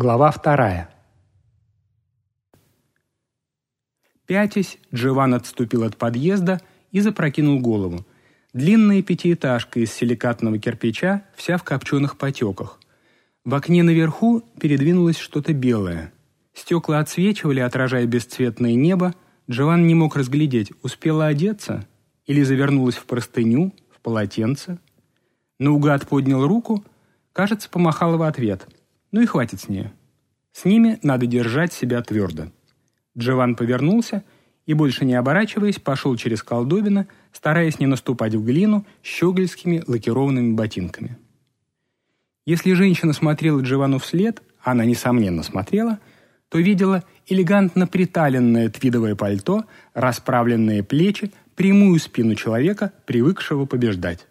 Глава вторая. Пятясь, Джован отступил от подъезда и запрокинул голову. Длинная пятиэтажка из силикатного кирпича, вся в копченых потеках. В окне наверху передвинулось что-то белое. Стекла отсвечивали, отражая бесцветное небо. Джован не мог разглядеть, успела одеться или завернулась в простыню, в полотенце. Наугад поднял руку, кажется, помахал в ответ – ну и хватит с нее. С ними надо держать себя твердо. Джован повернулся и, больше не оборачиваясь, пошел через колдобина, стараясь не наступать в глину щегольскими лакированными ботинками. Если женщина смотрела Джовану вслед, а она, несомненно, смотрела, то видела элегантно приталенное твидовое пальто, расправленные плечи, прямую спину человека, привыкшего побеждать.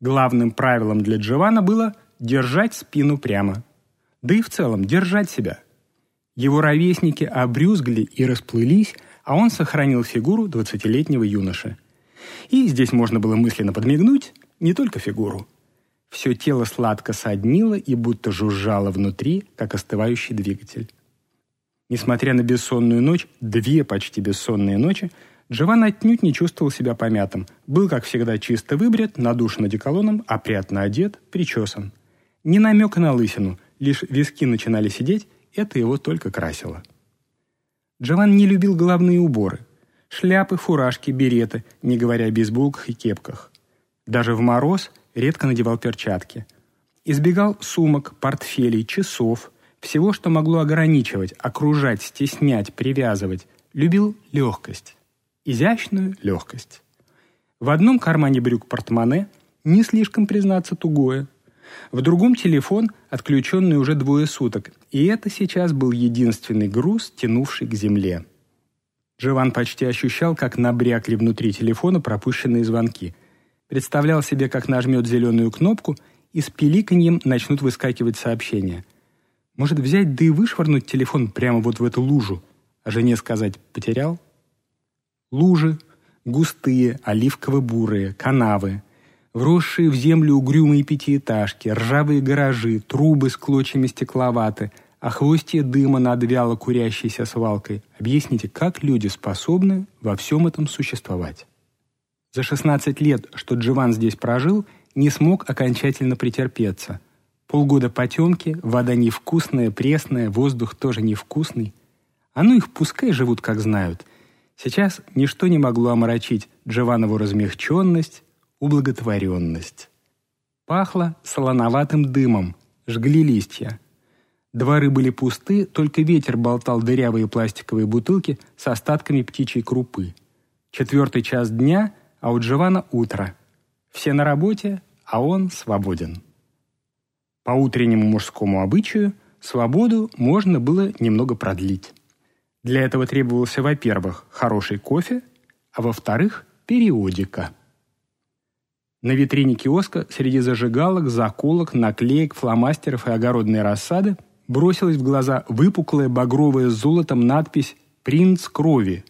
Главным правилом для Джована было держать спину прямо – да и в целом держать себя. Его ровесники обрюзгли и расплылись, а он сохранил фигуру двадцатилетнего юноши. И здесь можно было мысленно подмигнуть не только фигуру. Все тело сладко соднило и будто жужжало внутри, как остывающий двигатель. Несмотря на бессонную ночь, две почти бессонные ночи, Джован отнюдь не чувствовал себя помятым. Был, как всегда, чисто выбрит, надушен одеколоном, опрятно одет, причесан. Ни намека на лысину, лишь виски начинали сидеть, это его только красило. Джован не любил головные уборы. Шляпы, фуражки, береты, не говоря о бейсболках и кепках. Даже в мороз редко надевал перчатки. Избегал сумок, портфелей, часов, всего, что могло ограничивать, окружать, стеснять, привязывать. Любил легкость. Изящную легкость. В одном кармане брюк портмоне, не слишком, признаться, тугое – в другом телефон, отключенный уже двое суток, и это сейчас был единственный груз, тянувший к земле. Джован почти ощущал, как набрякли внутри телефона пропущенные звонки. Представлял себе, как нажмет зеленую кнопку, и с пиликаньем начнут выскакивать сообщения. Может, взять да и вышвырнуть телефон прямо вот в эту лужу, а жене сказать «потерял»? Лужи, густые, оливково-бурые, канавы, Вросшие в землю угрюмые пятиэтажки, ржавые гаражи, трубы с клочьями стекловаты, а хвостья дыма над вяло курящейся свалкой. Объясните, как люди способны во всем этом существовать? За 16 лет, что Дживан здесь прожил, не смог окончательно претерпеться. Полгода потемки, вода невкусная, пресная, воздух тоже невкусный. А ну их пускай живут, как знают. Сейчас ничто не могло омрачить Дживанову размягченность, ублаготворенность. Пахло солоноватым дымом, жгли листья. Дворы были пусты, только ветер болтал дырявые пластиковые бутылки с остатками птичьей крупы. Четвертый час дня, а у Джована утро. Все на работе, а он свободен. По утреннему мужскому обычаю свободу можно было немного продлить. Для этого требовался, во-первых, хороший кофе, а во-вторых, периодика – на витрине киоска среди зажигалок, заколок, наклеек, фломастеров и огородной рассады бросилась в глаза выпуклая багровая с золотом надпись «Принц крови».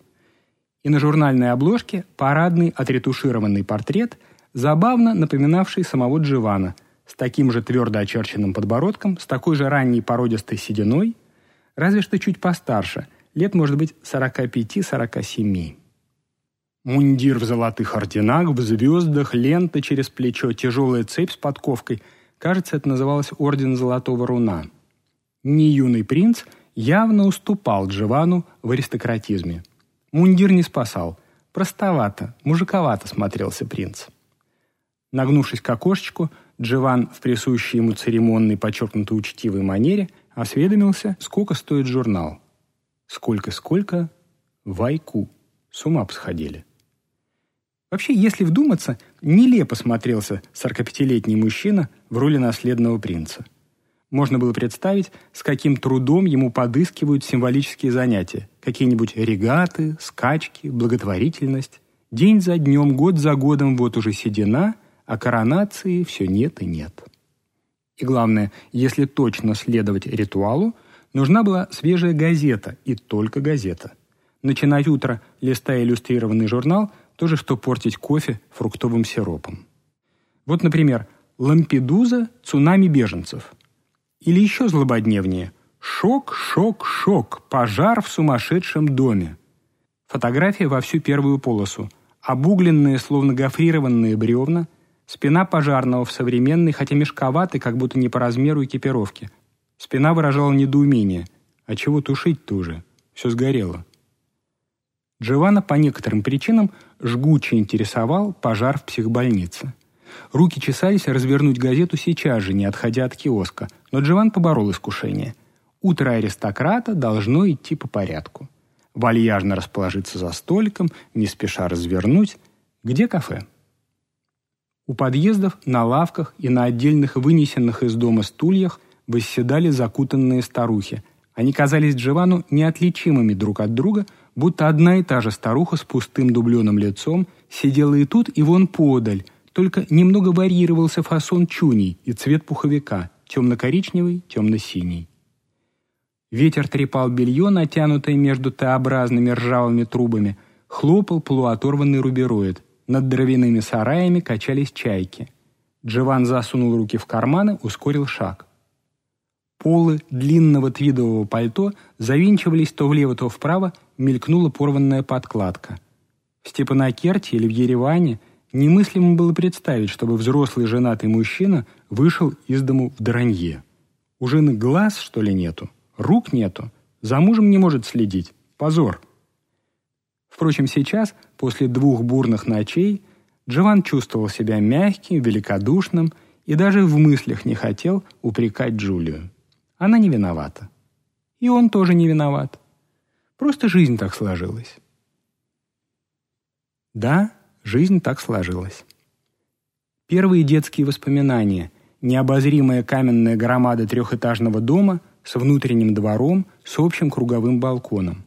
И на журнальной обложке парадный отретушированный портрет, забавно напоминавший самого Дживана, с таким же твердо очерченным подбородком, с такой же ранней породистой сединой, разве что чуть постарше, лет, может быть, 45-47. Мундир в золотых орденах, в звездах, лента через плечо, тяжелая цепь с подковкой. Кажется, это называлось Орден Золотого Руна. Не юный принц явно уступал Джовану в аристократизме. Мундир не спасал. Простовато, мужиковато смотрелся принц. Нагнувшись к окошечку, Джован в присущей ему церемонной, подчеркнуто учтивой манере осведомился, сколько стоит журнал. Сколько-сколько? Вайку. С ума посходили. Вообще, если вдуматься, нелепо смотрелся 45-летний мужчина в роли наследного принца. Можно было представить, с каким трудом ему подыскивают символические занятия. Какие-нибудь регаты, скачки, благотворительность. День за днем, год за годом вот уже седина, а коронации все нет и нет. И главное, если точно следовать ритуалу, нужна была свежая газета, и только газета. Начинать утро, листая иллюстрированный журнал – то же, что портить кофе фруктовым сиропом. Вот, например, «Лампедуза. Цунами беженцев». Или еще злободневнее Шок, шок, шок. Пожар в сумасшедшем доме. Фотография во всю первую полосу. Обугленные, словно гофрированные бревна, спина пожарного в современной, хотя мешковатой, как будто не по размеру экипировки. Спина выражала недоумение. А чего тушить-то уже? Все сгорело. Джованна по некоторым причинам жгуче интересовал пожар в психбольнице. Руки чесались развернуть газету сейчас же, не отходя от киоска, но Джован поборол искушение. Утро аристократа должно идти по порядку вальяжно расположиться за столиком, не спеша развернуть. Где кафе? У подъездов, на лавках и на отдельных вынесенных из дома стульях восседали закутанные старухи. Они казались Джовану неотличимыми друг от друга, будто одна и та же старуха с пустым дубленым лицом сидела и тут, и вон подаль, только немного варьировался фасон чуней и цвет пуховика – темно-коричневый, темно-синий. Ветер трепал белье, натянутое между Т-образными ржавыми трубами, хлопал полуоторванный рубероид. Над дровяными сараями качались чайки. Джован засунул руки в карманы, ускорил шаг. Полы длинного твидового пальто завинчивались то влево, то вправо, мелькнула порванная подкладка. В Степанакерте или в Ереване немыслимо было представить, чтобы взрослый женатый мужчина вышел из дому в дранье. У жены глаз, что ли, нету? Рук нету. За мужем не может следить. Позор. Впрочем, сейчас, после двух бурных ночей, Джован чувствовал себя мягким, великодушным и даже в мыслях не хотел упрекать Джулию. Она не виновата. И он тоже не виноват. Просто жизнь так сложилась. Да, жизнь так сложилась. Первые детские воспоминания, необозримая каменная громада трехэтажного дома – с внутренним двором, с общим круговым балконом.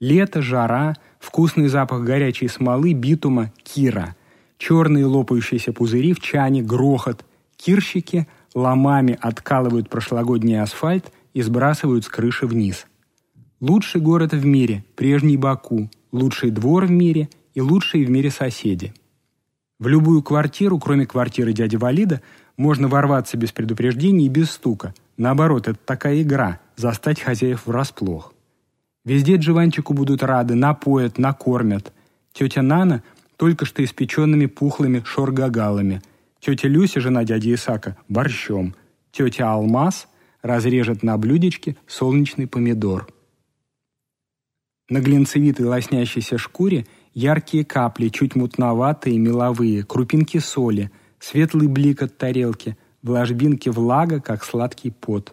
Лето, жара, вкусный запах горячей смолы, битума, кира, черные лопающиеся пузыри в чане, грохот, кирщики ломами откалывают прошлогодний асфальт и сбрасывают с крыши вниз. Лучший город в мире, прежний Баку, лучший двор в мире и лучшие в мире соседи. В любую квартиру, кроме квартиры дяди Валида, можно ворваться без предупреждения и без стука – Наоборот, это такая игра – застать хозяев врасплох. Везде Джованчику будут рады, напоят, накормят. Тетя Нана – только что испеченными пухлыми шоргагалами. Тетя Люся, жена дяди Исака, – борщом. Тетя Алмаз разрежет на блюдечке солнечный помидор. На глинцевитой лоснящейся шкуре яркие капли, чуть мутноватые, меловые, крупинки соли, светлый блик от тарелки – в ложбинке влага, как сладкий пот.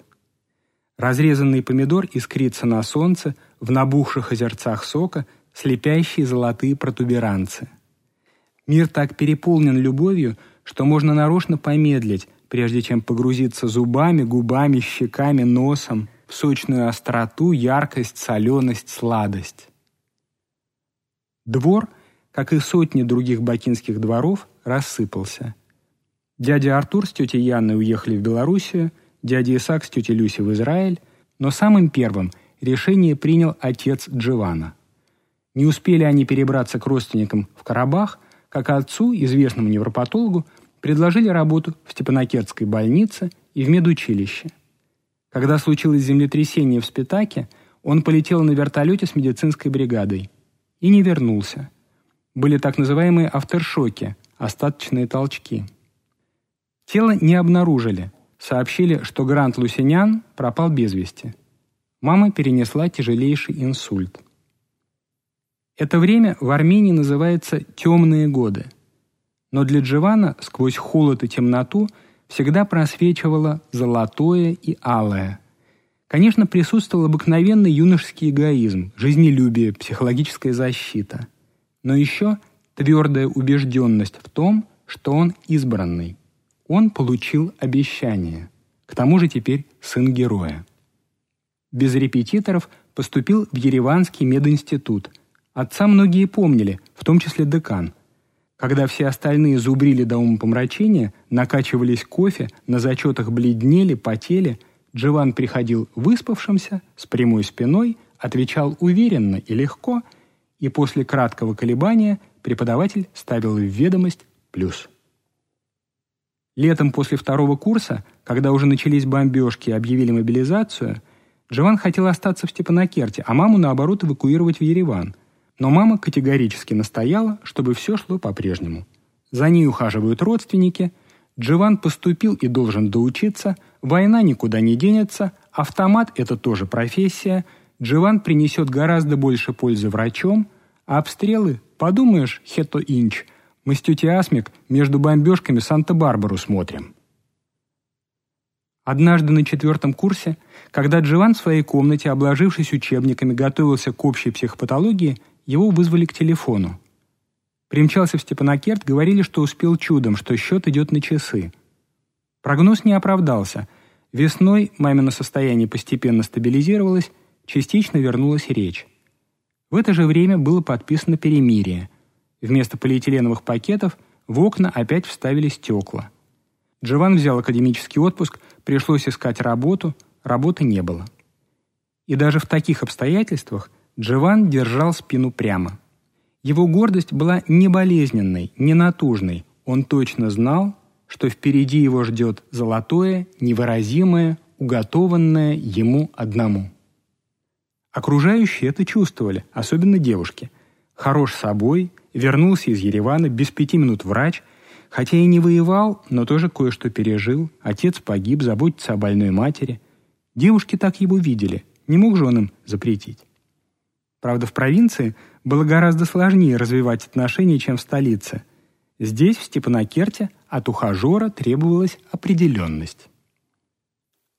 Разрезанный помидор искрится на солнце, в набухших озерцах сока слепящие золотые протуберанцы. Мир так переполнен любовью, что можно нарочно помедлить, прежде чем погрузиться зубами, губами, щеками, носом в сочную остроту, яркость, соленость, сладость. Двор, как и сотни других бакинских дворов, рассыпался – Дядя Артур с тетей Янной уехали в Белоруссию, дядя Исаак с тетей Люси в Израиль, но самым первым решение принял отец Дживана. Не успели они перебраться к родственникам в Карабах, как отцу, известному невропатологу, предложили работу в Степанакертской больнице и в медучилище. Когда случилось землетрясение в Спитаке, он полетел на вертолете с медицинской бригадой и не вернулся. Были так называемые авторшоки, остаточные толчки – Тело не обнаружили. Сообщили, что Грант Лусинян пропал без вести. Мама перенесла тяжелейший инсульт. Это время в Армении называется «темные годы». Но для Дживана сквозь холод и темноту всегда просвечивало золотое и алое. Конечно, присутствовал обыкновенный юношеский эгоизм, жизнелюбие, психологическая защита. Но еще твердая убежденность в том, что он избранный. Он получил обещание. К тому же теперь сын героя. Без репетиторов поступил в Ереванский мединститут. Отца многие помнили, в том числе декан. Когда все остальные зубрили до умопомрачения, накачивались кофе, на зачетах бледнели, потели, Дживан приходил выспавшимся, с прямой спиной, отвечал уверенно и легко, и после краткого колебания преподаватель ставил в ведомость плюс. Летом после второго курса, когда уже начались бомбежки и объявили мобилизацию, Джован хотел остаться в Степанакерте, а маму, наоборот, эвакуировать в Ереван. Но мама категорически настояла, чтобы все шло по-прежнему. За ней ухаживают родственники. Джован поступил и должен доучиться. Война никуда не денется. Автомат – это тоже профессия. Джован принесет гораздо больше пользы врачом. А обстрелы? Подумаешь, Хето Инч, мы с тетей Асмик между бомбежками Санта-Барбару смотрим. Однажды на четвертом курсе, когда Джован в своей комнате, обложившись учебниками, готовился к общей психопатологии, его вызвали к телефону. Примчался в Степанакерт, говорили, что успел чудом, что счет идет на часы. Прогноз не оправдался. Весной мамино состояние постепенно стабилизировалось, частично вернулась речь. В это же время было подписано перемирие. Вместо полиэтиленовых пакетов в окна опять вставили стекла. Джован взял академический отпуск, пришлось искать работу, работы не было. И даже в таких обстоятельствах Джован держал спину прямо. Его гордость была не болезненной, не натужной. Он точно знал, что впереди его ждет золотое, невыразимое, уготованное ему одному. Окружающие это чувствовали, особенно девушки. Хорош собой, вернулся из Еревана, без пяти минут врач – Хотя и не воевал, но тоже кое-что пережил. Отец погиб, заботится о больной матери. Девушки так его видели. Не мог же он им запретить. Правда, в провинции было гораздо сложнее развивать отношения, чем в столице. Здесь, в Степанакерте, от ухажера требовалась определенность.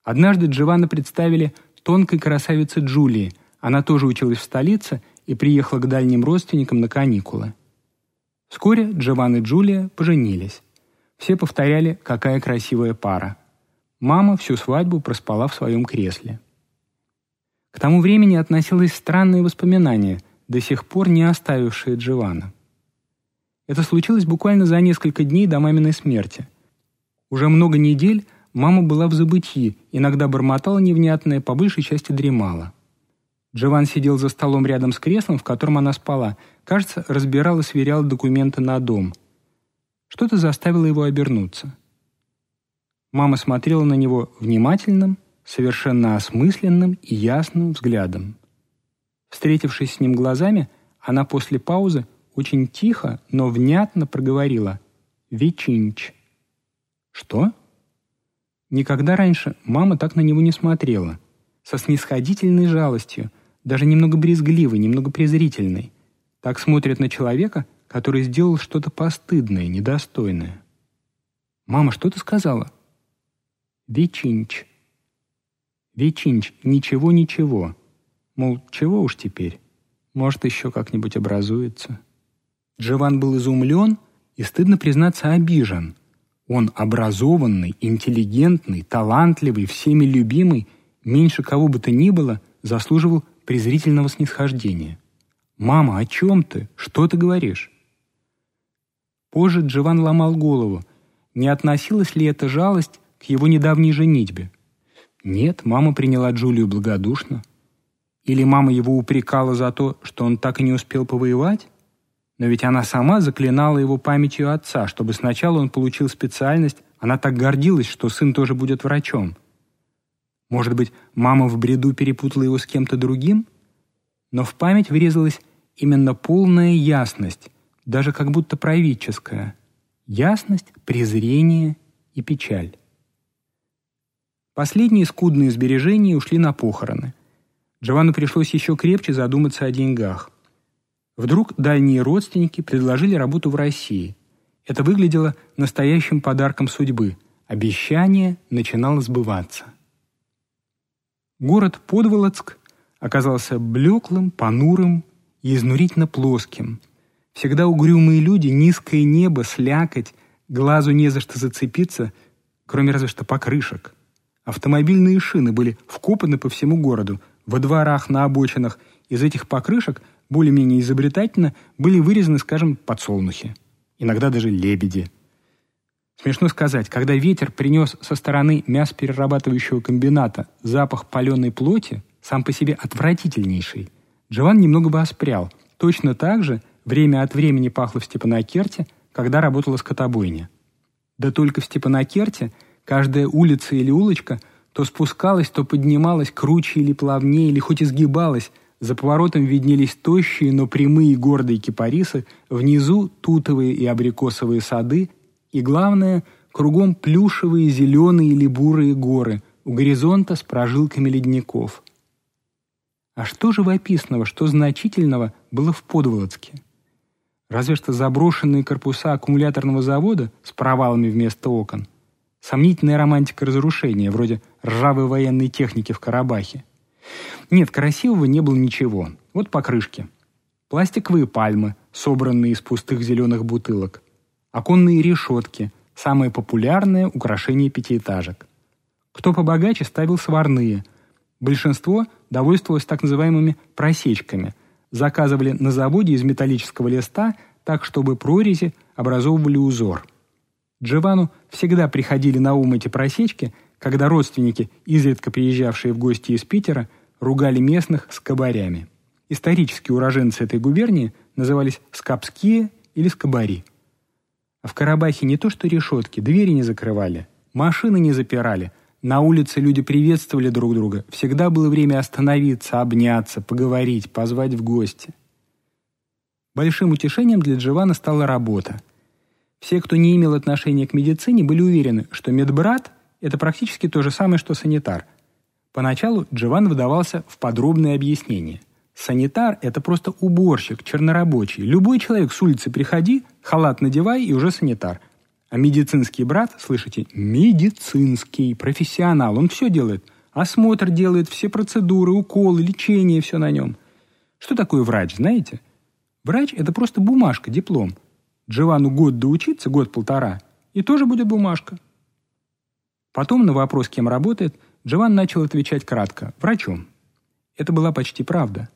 Однажды Джованна представили тонкой красавице Джулии. Она тоже училась в столице и приехала к дальним родственникам на каникулы. Вскоре Джован и Джулия поженились. Все повторяли, какая красивая пара. Мама всю свадьбу проспала в своем кресле. К тому времени относилось странные воспоминания, до сих пор не оставившие Джована. Это случилось буквально за несколько дней до маминой смерти. Уже много недель мама была в забытии, иногда бормотала невнятное, по большей части дремала. Джован сидел за столом рядом с креслом, в котором она спала. Кажется, разбирал и сверял документы на дом. Что-то заставило его обернуться. Мама смотрела на него внимательным, совершенно осмысленным и ясным взглядом. Встретившись с ним глазами, она после паузы очень тихо, но внятно проговорила «Вечинч». «Что?» Никогда раньше мама так на него не смотрела. Со снисходительной жалостью – даже немного брезгливый, немного презрительный. Так смотрят на человека, который сделал что-то постыдное, недостойное. «Мама, что ты сказала?» «Вечинч». «Вечинч, ничего-ничего». Мол, чего уж теперь? Может, еще как-нибудь образуется. Джован был изумлен и, стыдно признаться, обижен. Он образованный, интеллигентный, талантливый, всеми любимый, меньше кого бы то ни было, заслуживал презрительного снисхождения. «Мама, о чем ты? Что ты говоришь?» Позже Джован ломал голову, не относилась ли эта жалость к его недавней женитьбе. Нет, мама приняла Джулию благодушно. Или мама его упрекала за то, что он так и не успел повоевать? Но ведь она сама заклинала его памятью отца, чтобы сначала он получил специальность, она так гордилась, что сын тоже будет врачом – может быть, мама в бреду перепутала его с кем-то другим? Но в память врезалась именно полная ясность, даже как будто правительская. Ясность, презрение и печаль. Последние скудные сбережения ушли на похороны. Джованну пришлось еще крепче задуматься о деньгах. Вдруг дальние родственники предложили работу в России. Это выглядело настоящим подарком судьбы. Обещание начинало сбываться. Город Подволоцк оказался блеклым, понурым и изнурительно плоским. Всегда угрюмые люди, низкое небо, слякоть, глазу не за что зацепиться, кроме разве что покрышек. Автомобильные шины были вкопаны по всему городу, во дворах, на обочинах. Из этих покрышек более-менее изобретательно были вырезаны, скажем, подсолнухи. Иногда даже лебеди – Смешно сказать, когда ветер принес со стороны мясоперерабатывающего комбината запах паленой плоти, сам по себе отвратительнейший, Джован немного бы оспрял. Точно так же время от времени пахло в Степанакерте, когда работала скотобойня. Да только в Степанакерте каждая улица или улочка То спускалась, то поднималась круче или плавнее, или хоть изгибалась. За поворотом виднелись тощие, но прямые гордые кипарисы, внизу тутовые и абрикосовые сады, и, главное, кругом плюшевые зеленые или бурые горы, у горизонта с прожилками ледников. А что живописного, что значительного было в Подволоцке? Разве что заброшенные корпуса аккумуляторного завода с провалами вместо окон. Сомнительная романтика разрушения, вроде ржавой военной техники в Карабахе. Нет, красивого не было ничего. Вот покрышки. Пластиковые пальмы, собранные из пустых зеленых бутылок. Оконные решетки – самое популярное украшение пятиэтажек. Кто побогаче ставил сварные. Большинство довольствовалось так называемыми просечками – заказывали на заводе из металлического листа так, чтобы прорези образовывали узор. Джовану всегда приходили на ум эти просечки, когда родственники, изредка приезжавшие в гости из Питера, ругали местных скобарями. Исторические уроженцы этой губернии назывались скапские или скобари. А в Карабахе не то что решетки, двери не закрывали, машины не запирали – на улице люди приветствовали друг друга. Всегда было время остановиться, обняться, поговорить, позвать в гости. Большим утешением для Дживана стала работа. Все, кто не имел отношения к медицине, были уверены, что медбрат – это практически то же самое, что санитар. Поначалу Дживан выдавался в подробные объяснения. Санитар – это просто уборщик, чернорабочий. Любой человек с улицы приходи, халат надевай и уже санитар – а медицинский брат, слышите, медицинский, профессионал, он все делает. Осмотр делает, все процедуры, уколы, лечение, все на нем. Что такое врач, знаете? Врач – это просто бумажка, диплом. Джовану год доучиться, год-полтора, и тоже будет бумажка. Потом на вопрос, кем работает, Джован начал отвечать кратко – врачом. Это была почти правда.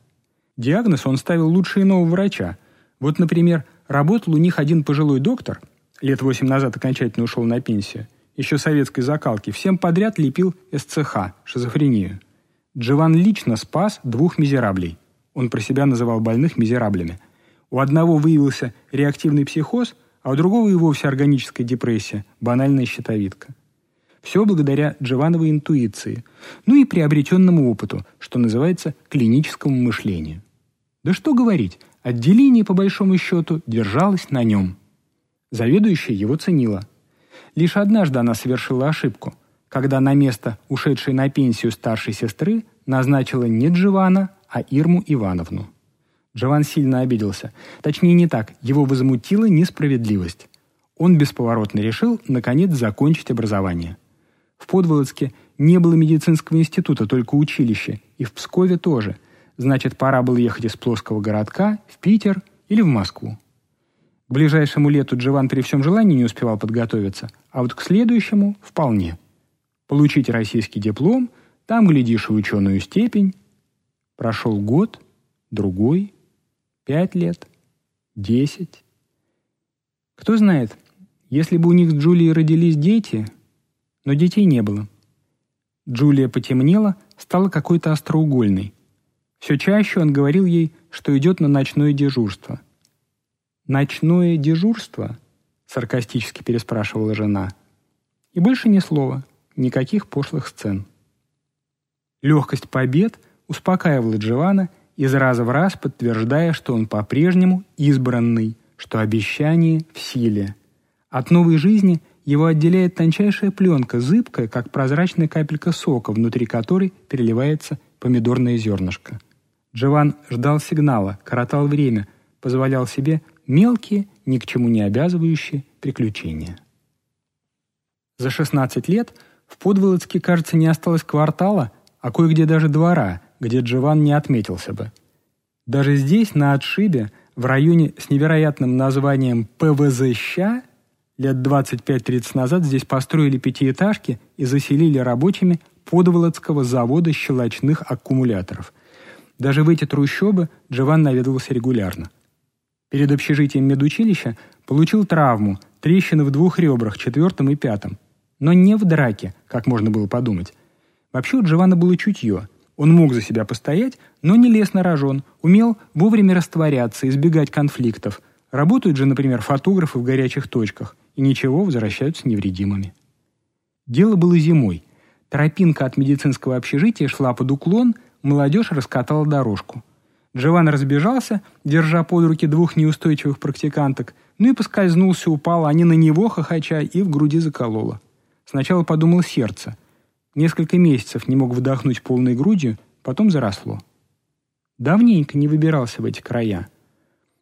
Диагноз он ставил лучше иного врача. Вот, например, работал у них один пожилой доктор – лет восемь назад окончательно ушел на пенсию, еще советской закалки, всем подряд лепил СЦХ, шизофрению. Джован лично спас двух мизераблей. Он про себя называл больных мизераблями. У одного выявился реактивный психоз, а у другого и вовсе органическая депрессия, банальная щитовидка. Все благодаря Джовановой интуиции, ну и приобретенному опыту, что называется клиническому мышлению. Да что говорить, отделение, по большому счету, держалось на нем – Заведующая его ценила. Лишь однажды она совершила ошибку, когда на место ушедшей на пенсию старшей сестры назначила не Дживана, а Ирму Ивановну. Джован сильно обиделся. Точнее, не так. Его возмутила несправедливость. Он бесповоротно решил, наконец, закончить образование. В Подволоцке не было медицинского института, только училище. И в Пскове тоже. Значит, пора было ехать из плоского городка в Питер или в Москву. К ближайшему лету Джован при всем желании не успевал подготовиться, а вот к следующему – вполне. Получить российский диплом, там, глядишь, и ученую степень. Прошел год, другой, пять лет, десять. Кто знает, если бы у них с Джулией родились дети, но детей не было. Джулия потемнела, стала какой-то остроугольной. Все чаще он говорил ей, что идет на ночное дежурство – «Ночное дежурство?» — саркастически переспрашивала жена. И больше ни слова, никаких пошлых сцен. Легкость побед успокаивала Дживана, из раза в раз подтверждая, что он по-прежнему избранный, что обещание в силе. От новой жизни его отделяет тончайшая пленка, зыбкая, как прозрачная капелька сока, внутри которой переливается помидорное зернышко. Джован ждал сигнала, коротал время, позволял себе мелкие, ни к чему не обязывающие приключения. За 16 лет в Подволоцке, кажется, не осталось квартала, а кое-где даже двора, где Джован не отметился бы. Даже здесь, на отшибе, в районе с невероятным названием ПВЗ-ща, лет 25-30 назад здесь построили пятиэтажки и заселили рабочими Подволоцкого завода щелочных аккумуляторов. Даже в эти трущобы Джован наведывался регулярно. Перед общежитием медучилища получил травму, трещины в двух ребрах, четвертом и пятом. Но не в драке, как можно было подумать. Вообще у Джована было чутье. Он мог за себя постоять, но не лез на рожон, умел вовремя растворяться, избегать конфликтов. Работают же, например, фотографы в горячих точках, и ничего, возвращаются невредимыми. Дело было зимой. Тропинка от медицинского общежития шла под уклон, молодежь раскатала дорожку. Джован разбежался, держа под руки двух неустойчивых практиканток, ну и поскользнулся, упал, они на него, хохоча, и в груди закололо. Сначала подумал сердце. Несколько месяцев не мог вдохнуть полной грудью, потом заросло. Давненько не выбирался в эти края.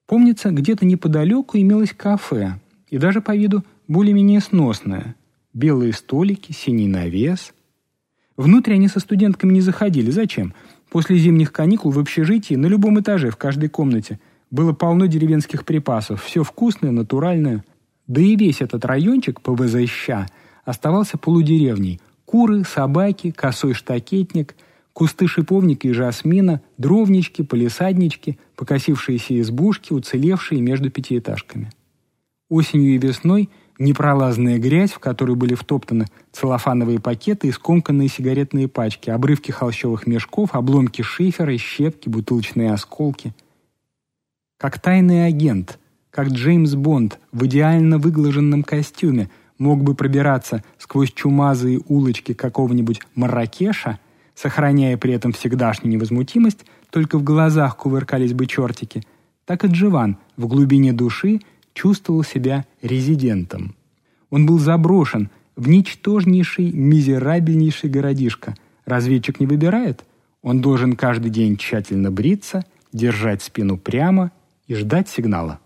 Помнится, где-то неподалеку имелось кафе, и даже по виду более-менее сносное. Белые столики, синий навес. Внутрь они со студентками не заходили. Зачем? После зимних каникул в общежитии на любом этаже, в каждой комнате, было полно деревенских припасов. Все вкусное, натуральное. Да и весь этот райончик ПВЗ-ща оставался полудеревней. Куры, собаки, косой штакетник – Кусты шиповника и жасмина, дровнички, полисаднички, покосившиеся избушки, уцелевшие между пятиэтажками. Осенью и весной непролазная грязь, в которую были втоптаны целлофановые пакеты и скомканные сигаретные пачки, обрывки холщовых мешков, обломки шифера, щепки, бутылочные осколки. Как тайный агент, как Джеймс Бонд в идеально выглаженном костюме мог бы пробираться сквозь чумазые улочки какого-нибудь Марракеша – сохраняя при этом всегдашнюю невозмутимость, только в глазах кувыркались бы чертики, так и Дживан в глубине души чувствовал себя резидентом. Он был заброшен в ничтожнейший, мизерабельнейший городишко. Разведчик не выбирает. Он должен каждый день тщательно бриться, держать спину прямо и ждать сигнала.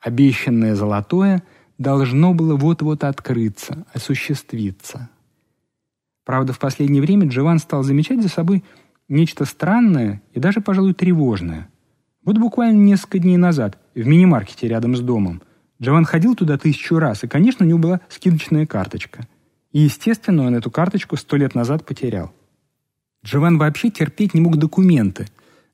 Обещанное золотое должно было вот-вот открыться, осуществиться. Правда, в последнее время Джован стал замечать за собой нечто странное и даже, пожалуй, тревожное. Вот буквально несколько дней назад, в мини-маркете рядом с домом, Джован ходил туда тысячу раз, и, конечно, у него была скидочная карточка. И, естественно, он эту карточку сто лет назад потерял. Джован вообще терпеть не мог документы.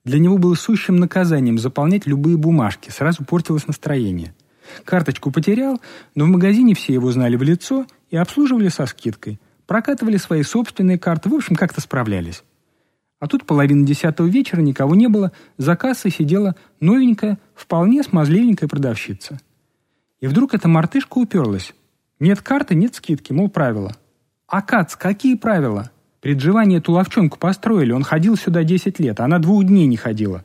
Для него было сущим наказанием заполнять любые бумажки, сразу портилось настроение. Карточку потерял, но в магазине все его знали в лицо и обслуживали со скидкой прокатывали свои собственные карты, в общем, как-то справлялись. А тут половина десятого вечера никого не было, за кассой сидела новенькая, вполне смазливенькая продавщица. И вдруг эта мартышка уперлась. Нет карты, нет скидки, мол, правила. А Кац, какие правила? При Джованни эту ловчонку построили, он ходил сюда 10 лет, а она двух дней не ходила.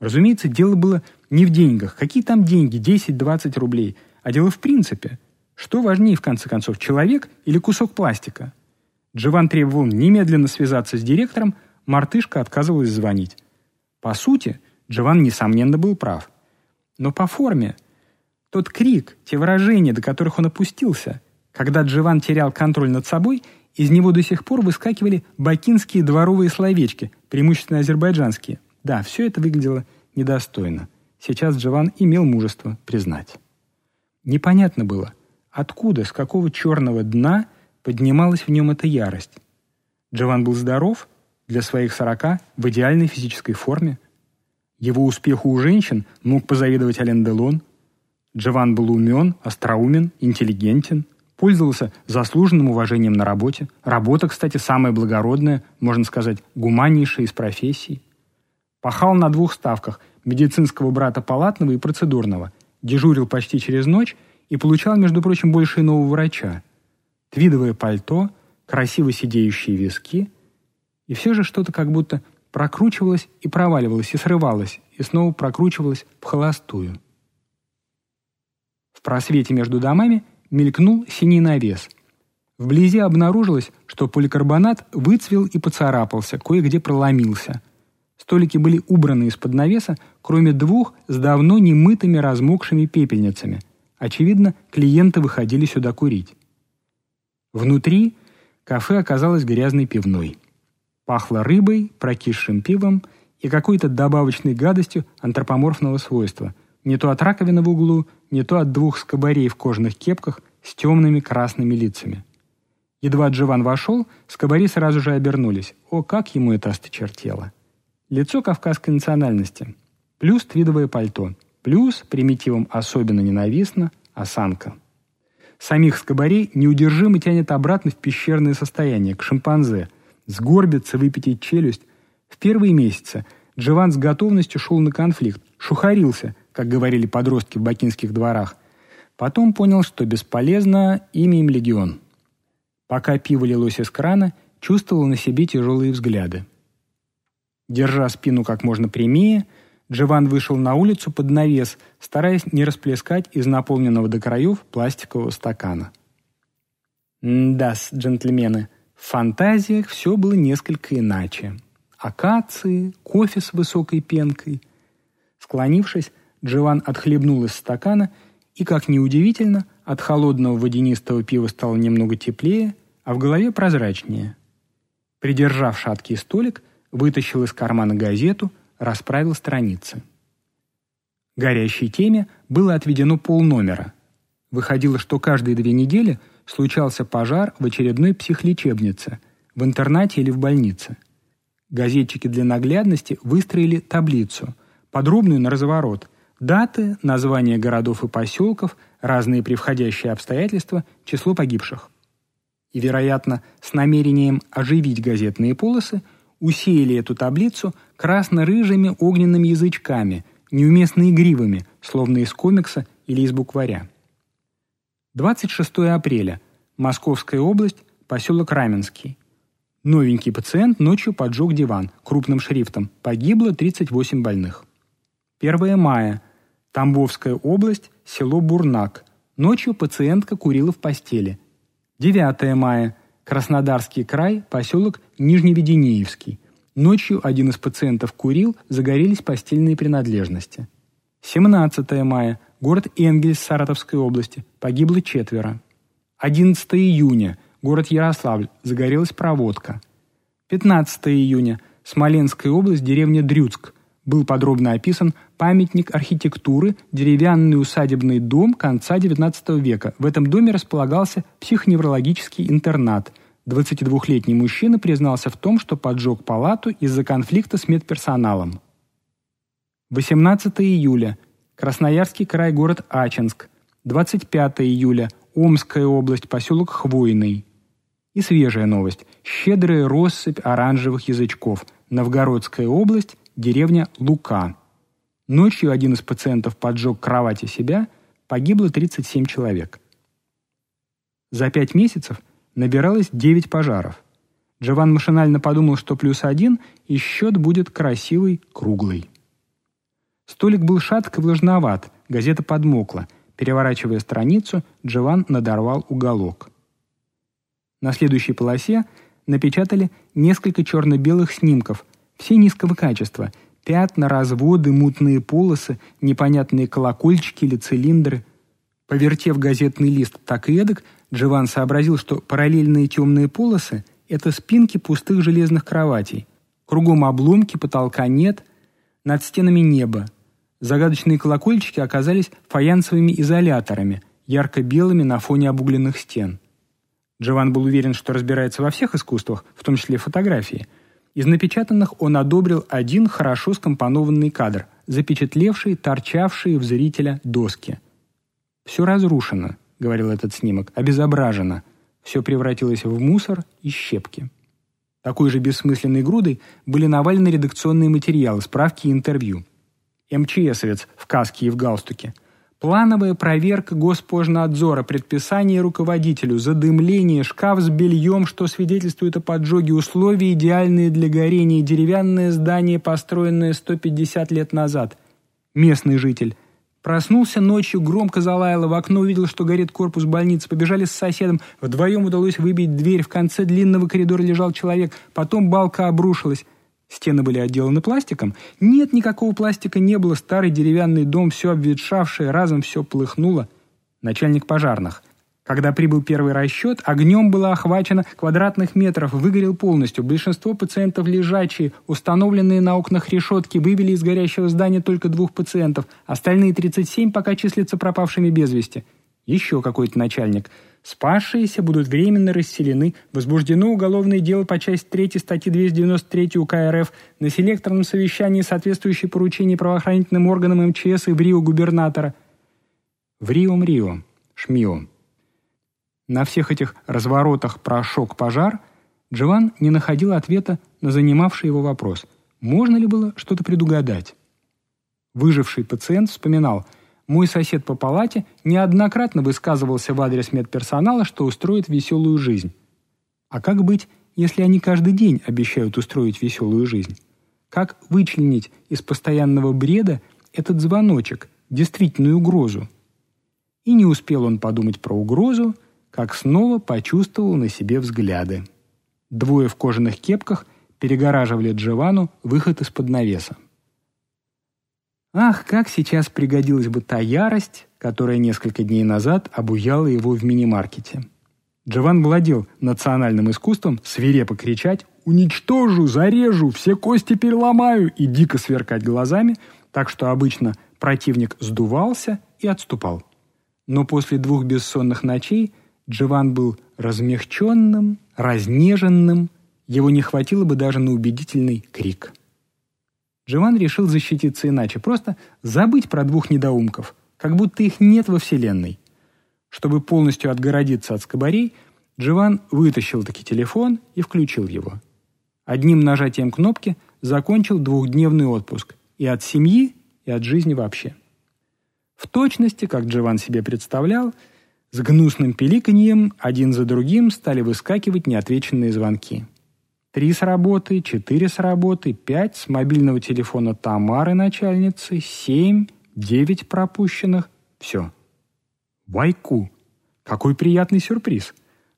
Разумеется, дело было не в деньгах. Какие там деньги, 10-20 рублей? А дело в принципе. Что важнее, в конце концов, человек или кусок пластика? Джован требовал немедленно связаться с директором, мартышка отказывалась звонить. По сути, Джован, несомненно, был прав. Но по форме. Тот крик, те выражения, до которых он опустился, когда Джован терял контроль над собой, из него до сих пор выскакивали бакинские дворовые словечки, преимущественно азербайджанские. Да, все это выглядело недостойно. Сейчас Джован имел мужество признать. Непонятно было, откуда, с какого черного дна – поднималась в нем эта ярость. Джован был здоров, для своих сорока, в идеальной физической форме. Его успеху у женщин мог позавидовать Ален Делон. Джован был умен, остроумен, интеллигентен, пользовался заслуженным уважением на работе. Работа, кстати, самая благородная, можно сказать, гуманнейшая из профессий. Пахал на двух ставках – медицинского брата палатного и процедурного. Дежурил почти через ночь и получал, между прочим, больше иного врача – твидовое пальто, красиво сидеющие виски, и все же что-то как будто прокручивалось и проваливалось, и срывалось, и снова прокручивалось в холостую. В просвете между домами мелькнул синий навес. Вблизи обнаружилось, что поликарбонат выцвел и поцарапался, кое-где проломился. Столики были убраны из-под навеса, кроме двух с давно немытыми размокшими пепельницами. Очевидно, клиенты выходили сюда курить. Внутри кафе оказалось грязной пивной. Пахло рыбой, прокисшим пивом и какой-то добавочной гадостью антропоморфного свойства. Не то от раковины в углу, не то от двух скобарей в кожаных кепках с темными красными лицами. Едва Джован вошел, скобари сразу же обернулись. О, как ему это осточертело! Лицо кавказской национальности. Плюс твидовое пальто. Плюс, примитивом особенно ненавистно, осанка. Самих скобарей неудержимо тянет обратно в пещерное состояние, к шимпанзе. Сгорбиться, выпятить челюсть. В первые месяцы Джован с готовностью шел на конфликт, шухарился, как говорили подростки в бакинских дворах. Потом понял, что бесполезно, имя им легион. Пока пиво лилось из крана, чувствовал на себе тяжелые взгляды. Держа спину как можно прямее, Джован вышел на улицу под навес, стараясь не расплескать из наполненного до краев пластикового стакана. да джентльмены, в фантазиях все было несколько иначе. Акации, кофе с высокой пенкой. Склонившись, Джован отхлебнул из стакана, и, как неудивительно, от холодного водянистого пива стало немного теплее, а в голове прозрачнее. Придержав шаткий столик, вытащил из кармана газету, расправил страницы. Горящей теме было отведено полномера. Выходило, что каждые две недели случался пожар в очередной психлечебнице, в интернате или в больнице. Газетчики для наглядности выстроили таблицу, подробную на разворот, даты, названия городов и поселков, разные превходящие обстоятельства, число погибших. И, вероятно, с намерением оживить газетные полосы – усеяли эту таблицу красно-рыжими огненными язычками, неуместно игривыми, словно из комикса или из букваря. 26 апреля. Московская область, поселок Раменский. Новенький пациент ночью поджег диван крупным шрифтом. Погибло 38 больных. 1 мая. Тамбовская область, село Бурнак. Ночью пациентка курила в постели. 9 мая. Краснодарский край, поселок Нижневеденеевский. Ночью один из пациентов курил, загорелись постельные принадлежности. 17 мая. Город Энгельс Саратовской области. Погибло четверо. 11 июня. Город Ярославль. Загорелась проводка. 15 июня. Смоленская область, деревня Дрюцк был подробно описан памятник архитектуры, деревянный усадебный дом конца XIX века. В этом доме располагался психоневрологический интернат. 22-летний мужчина признался в том, что поджег палату из-за конфликта с медперсоналом. 18 июля. Красноярский край, город Ачинск. 25 июля. Омская область, поселок Хвойный. И свежая новость. Щедрая россыпь оранжевых язычков. Новгородская область, деревня Лука. Ночью один из пациентов поджег кровати себя, погибло 37 человек. За пять месяцев набиралось 9 пожаров. Джован машинально подумал, что плюс один, и счет будет красивый, круглый. Столик был шатк и влажноват, газета подмокла. Переворачивая страницу, Джован надорвал уголок. На следующей полосе напечатали несколько черно-белых снимков, все низкого качества. Пятна, разводы, мутные полосы, непонятные колокольчики или цилиндры. Повертев газетный лист так и эдак, Джован сообразил, что параллельные темные полосы – это спинки пустых железных кроватей. Кругом обломки, потолка нет, над стенами небо. Загадочные колокольчики оказались фаянсовыми изоляторами, ярко-белыми на фоне обугленных стен. Джован был уверен, что разбирается во всех искусствах, в том числе фотографии – из напечатанных он одобрил один хорошо скомпонованный кадр, запечатлевший торчавшие в зрителя доски. «Все разрушено», — говорил этот снимок, — «обезображено. Все превратилось в мусор и щепки». Такой же бессмысленной грудой были навалены редакционные материалы, справки и интервью. МЧСовец в каске и в галстуке — Плановая проверка Госпожнадзора, предписание руководителю, задымление, шкаф с бельем, что свидетельствует о поджоге, условия идеальные для горения, деревянное здание, построенное 150 лет назад. Местный житель. Проснулся ночью, громко залаял, в окно увидел, что горит корпус больницы. Побежали с соседом. Вдвоем удалось выбить дверь. В конце длинного коридора лежал человек. Потом балка обрушилась. Стены были отделаны пластиком. Нет, никакого пластика не было. Старый деревянный дом, все обветшавшее, разом все плыхнуло. Начальник пожарных. Когда прибыл первый расчет, огнем было охвачено квадратных метров, выгорел полностью. Большинство пациентов лежачие, установленные на окнах решетки, вывели из горящего здания только двух пациентов. Остальные 37 пока числятся пропавшими без вести. Еще какой-то начальник – Спасшиеся будут временно расселены. Возбуждено уголовное дело по части 3 статьи 293 УК РФ на селекторном совещании соответствующие поручения правоохранительным органам МЧС и в Рио губернатора. В Рио-Мрио, Шмио. На всех этих разворотах про шок-пожар Джован не находил ответа на занимавший его вопрос. Можно ли было что-то предугадать? Выживший пациент вспоминал – мой сосед по палате неоднократно высказывался в адрес медперсонала, что устроит веселую жизнь. А как быть, если они каждый день обещают устроить веселую жизнь? Как вычленить из постоянного бреда этот звоночек, действительную угрозу? И не успел он подумать про угрозу, как снова почувствовал на себе взгляды. Двое в кожаных кепках перегораживали Джовану выход из-под навеса. Ах, как сейчас пригодилась бы та ярость, которая несколько дней назад обуяла его в мини-маркете. Джован владел национальным искусством свирепо кричать «Уничтожу, зарежу, все кости переломаю!» и дико сверкать глазами, так что обычно противник сдувался и отступал. Но после двух бессонных ночей Джован был размягченным, разнеженным, его не хватило бы даже на убедительный крик. Джован решил защититься иначе, просто забыть про двух недоумков, как будто их нет во Вселенной. Чтобы полностью отгородиться от скобарей, Джован вытащил таки телефон и включил его. Одним нажатием кнопки закончил двухдневный отпуск и от семьи, и от жизни вообще. В точности, как Джован себе представлял, с гнусным пиликаньем один за другим стали выскакивать неотвеченные звонки. Три с работы, четыре с работы, пять с мобильного телефона Тамары начальницы, семь, девять пропущенных. Все. Вайку. Какой приятный сюрприз.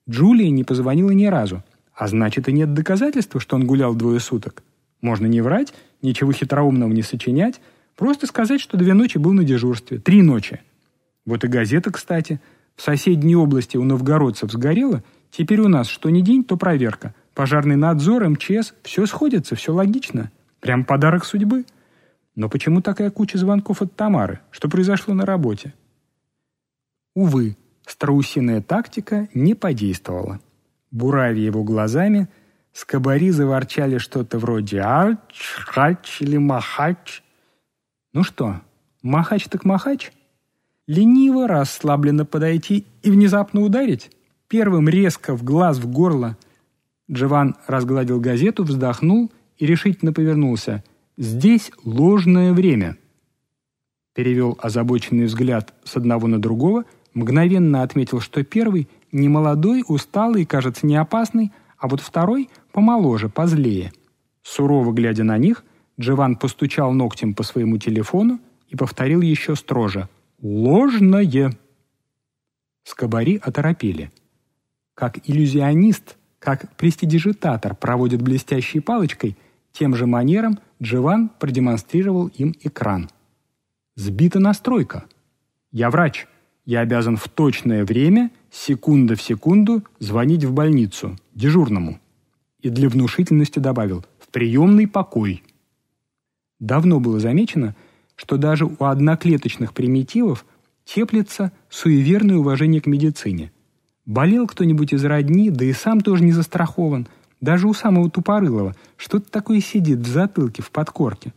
Джулия не позвонила ни разу. А значит, и нет доказательства, что он гулял двое суток. Можно не врать, ничего хитроумного не сочинять, просто сказать, что две ночи был на дежурстве. Три ночи. Вот и газета, кстати – в соседней области у новгородцев сгорело, теперь у нас что ни день, то проверка. Пожарный надзор, МЧС, все сходится, все логично. Прям подарок судьбы. Но почему такая куча звонков от Тамары? Что произошло на работе? Увы, страусиная тактика не подействовала. Буравя его глазами, скобари заворчали что-то вроде «Ач, хач или махач». Ну что, махач так махач? Лениво, расслабленно подойти и внезапно ударить? Первым резко в глаз, в горло. Джован разгладил газету, вздохнул и решительно повернулся. «Здесь ложное время». Перевел озабоченный взгляд с одного на другого, мгновенно отметил, что первый не молодой, усталый, кажется, не опасный, а вот второй помоложе, позлее. Сурово глядя на них, Джован постучал ногтем по своему телефону и повторил еще строже – ложное. Скобари оторопели. Как иллюзионист, как престидижитатор проводит блестящей палочкой, тем же манером Дживан продемонстрировал им экран. Сбита настройка. Я врач. Я обязан в точное время, секунда в секунду, звонить в больницу, дежурному. И для внушительности добавил «в приемный покой». Давно было замечено, что даже у одноклеточных примитивов теплится суеверное уважение к медицине. Болел кто-нибудь из родни, да и сам тоже не застрахован. Даже у самого тупорылого что-то такое сидит в затылке, в подкорке.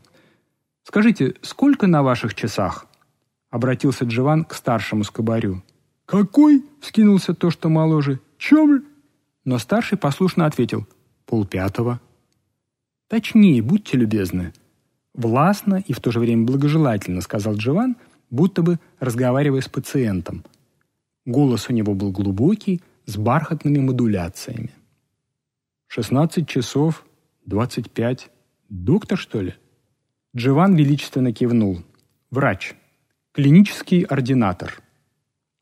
«Скажите, сколько на ваших часах?» — обратился Джован к старшему скобарю. «Какой?» — вскинулся то, что моложе. «Чем?» Но старший послушно ответил. «Полпятого». «Точнее, будьте любезны», «Властно и в то же время благожелательно», — сказал Джован, будто бы разговаривая с пациентом. Голос у него был глубокий, с бархатными модуляциями. «Шестнадцать часов, двадцать пять. Доктор, что ли?» Джован величественно кивнул. «Врач. Клинический ординатор».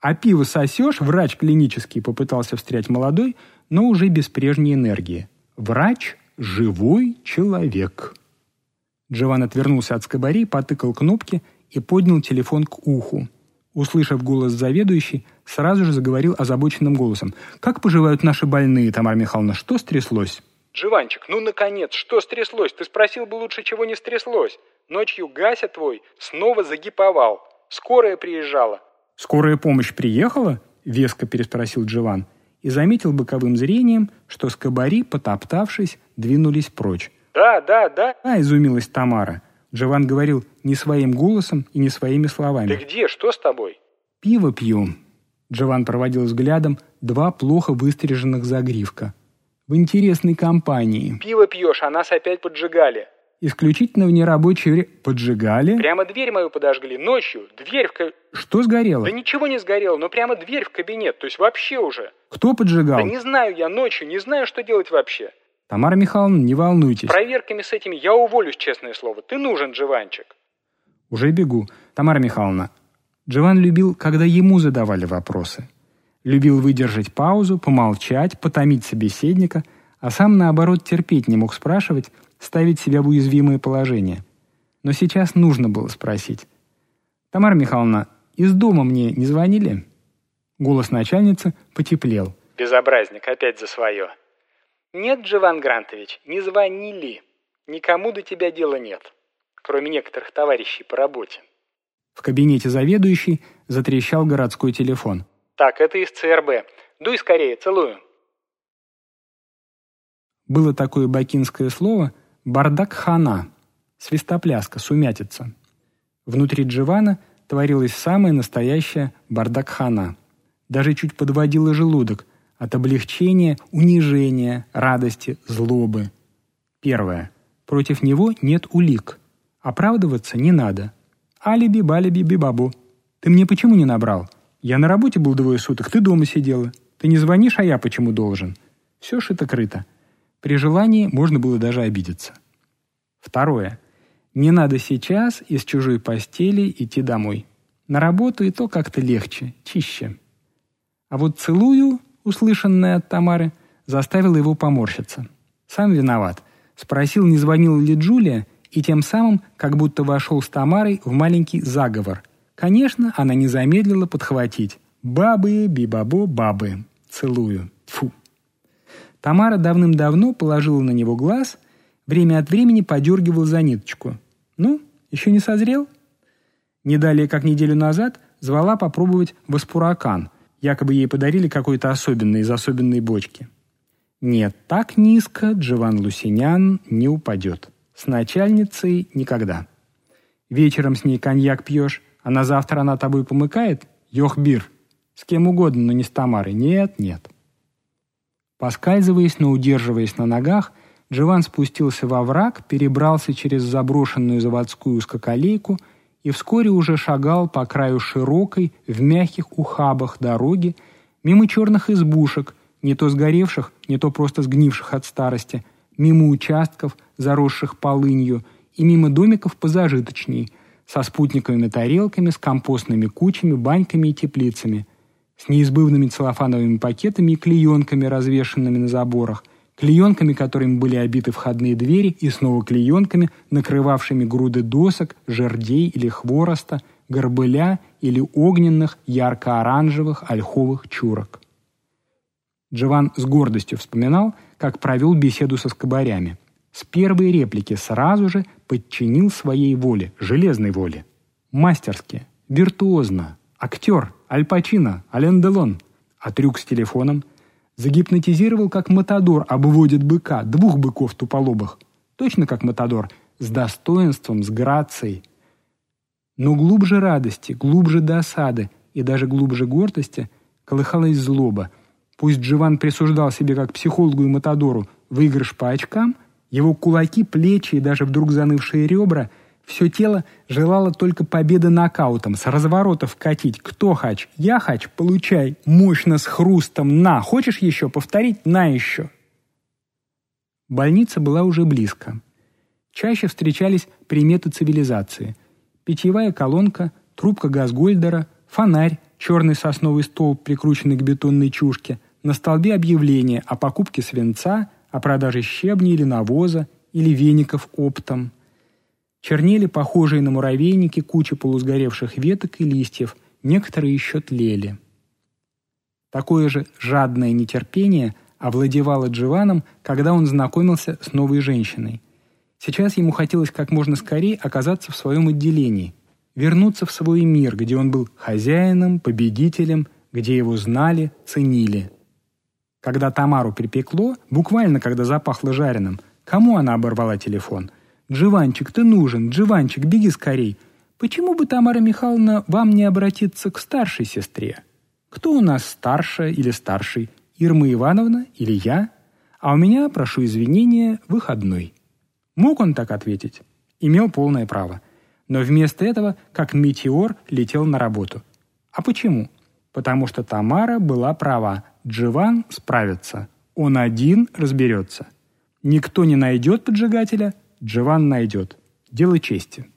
«А пиво сосешь?» Врач клинический попытался встрять молодой, но уже без прежней энергии. «Врач – живой человек». Джован отвернулся от скобари, потыкал кнопки и поднял телефон к уху. Услышав голос заведующей, сразу же заговорил озабоченным голосом. «Как поживают наши больные, Тамара Михайловна? Что стряслось?» «Дживанчик, ну, наконец, что стряслось? Ты спросил бы лучше, чего не стряслось. Ночью Гася твой снова загиповал. Скорая приезжала». «Скорая помощь приехала?» — веско переспросил Дживан и заметил боковым зрением, что скобари, потоптавшись, двинулись прочь. «Да, да, да!» «А!» – изумилась Тамара. Джован говорил не своим голосом и не своими словами. «Ты где? Что с тобой?» «Пиво пью». Джован проводил взглядом два плохо выстриженных загривка. «В интересной компании». «Пиво пьешь, а нас опять поджигали». Исключительно в нерабочее время. Поджигали? Прямо дверь мою подожгли. Ночью. Дверь в кабинет. Что сгорело? Да ничего не сгорело, но прямо дверь в кабинет. То есть вообще уже. Кто поджигал? Да не знаю я ночью, не знаю, что делать вообще. Тамара Михайловна, не волнуйтесь. Проверками с этими я уволюсь, честное слово. Ты нужен, Джованчик. Уже бегу. Тамара Михайловна, Джован любил, когда ему задавали вопросы. Любил выдержать паузу, помолчать, потомить собеседника, а сам, наоборот, терпеть не мог спрашивать, ставить себя в уязвимое положение. Но сейчас нужно было спросить. «Тамара Михайловна, из дома мне не звонили?» Голос начальницы потеплел. «Безобразник, опять за свое». «Нет, Джован Грантович, не звонили. Никому до тебя дела нет, кроме некоторых товарищей по работе». В кабинете заведующей затрещал городской телефон. «Так, это из ЦРБ. Дуй скорее, целую». Было такое бакинское слово «бардак-хана» — свистопляска, сумятица. Внутри Дживана творилась самая настоящая бардак-хана. Даже чуть подводила желудок от облегчения, унижения, радости, злобы. Первое. Против него нет улик. Оправдываться не надо. Алиби-балиби-бибабу. Ты мне почему не набрал? Я на работе был двое суток, ты дома сидела. Ты не звонишь, а я почему должен? Все шито-крыто. При желании можно было даже обидеться. Второе. Не надо сейчас из чужой постели идти домой. На работу и то как-то легче, чище. А вот «целую», услышанное от Тамары, заставило его поморщиться. Сам виноват. Спросил, не звонила ли Джулия, и тем самым как будто вошел с Тамарой в маленький заговор. Конечно, она не замедлила подхватить. «Бабы, бибабо, бабы. Целую». Фу. Тамара давным-давно положила на него глаз, время от времени подергивал за ниточку. «Ну, еще не созрел?» Не далее, как неделю назад, звала попробовать васпуракан. Якобы ей подарили какой-то особенный из особенной бочки. Нет, так низко Джован Лусинян не упадет. С начальницей никогда. Вечером с ней коньяк пьешь, а на завтра она тобой помыкает? Йохбир. С кем угодно, но не с Тамарой. Нет, нет. Поскальзываясь, но удерживаясь на ногах, Джован спустился во враг, перебрался через заброшенную заводскую скакалейку и вскоре уже шагал по краю широкой, в мягких ухабах дороги, мимо черных избушек, не то сгоревших, не то просто сгнивших от старости, мимо участков, заросших полынью, и мимо домиков позажиточней, со спутниковыми тарелками, с компостными кучами, баньками и теплицами – с неизбывными целлофановыми пакетами и клеенками, развешенными на заборах, клеенками, которыми были обиты входные двери, и снова клеенками, накрывавшими груды досок, жердей или хвороста, горбыля или огненных ярко-оранжевых ольховых чурок. Джован с гордостью вспоминал, как провел беседу со скобарями. С первой реплики сразу же подчинил своей воле, железной воле. Мастерски, виртуозно, актер – Аль Пачино, Ален Делон. А трюк с телефоном загипнотизировал, как Матадор обводит быка, двух быков туполобых. Точно как Матадор, с достоинством, с грацией. Но глубже радости, глубже досады и даже глубже гордости колыхалась злоба. Пусть Дживан присуждал себе как психологу и Матадору выигрыш по очкам, его кулаки, плечи и даже вдруг занывшие ребра – все тело желало только победы нокаутом, с разворотов катить. Кто хач? Я хач? Получай. Мощно с хрустом. На. Хочешь еще повторить? На еще. Больница была уже близко. Чаще встречались приметы цивилизации. Питьевая колонка, трубка газгольдера, фонарь, черный сосновый столб, прикрученный к бетонной чушке, на столбе объявление о покупке свинца, о продаже щебня или навоза, или веников оптом – Чернели похожие на муравейники кучи полусгоревших веток и листьев, некоторые еще тлели. Такое же жадное нетерпение овладевало Дживаном, когда он знакомился с новой женщиной. Сейчас ему хотелось как можно скорее оказаться в своем отделении, вернуться в свой мир, где он был хозяином, победителем, где его знали, ценили. Когда Тамару припекло, буквально когда запахло жареным, кому она оборвала телефон – «Дживанчик, ты нужен! Дживанчик, беги скорей!» Почему бы, Тамара Михайловна, вам не обратиться к старшей сестре? Кто у нас старшая или старший? Ирма Ивановна или я? А у меня, прошу извинения, выходной. Мог он так ответить? Имел полное право. Но вместо этого, как метеор, летел на работу. А почему? Потому что Тамара была права. Дживан справится. Он один разберется. Никто не найдет поджигателя, Дживан найдет. Дело чести.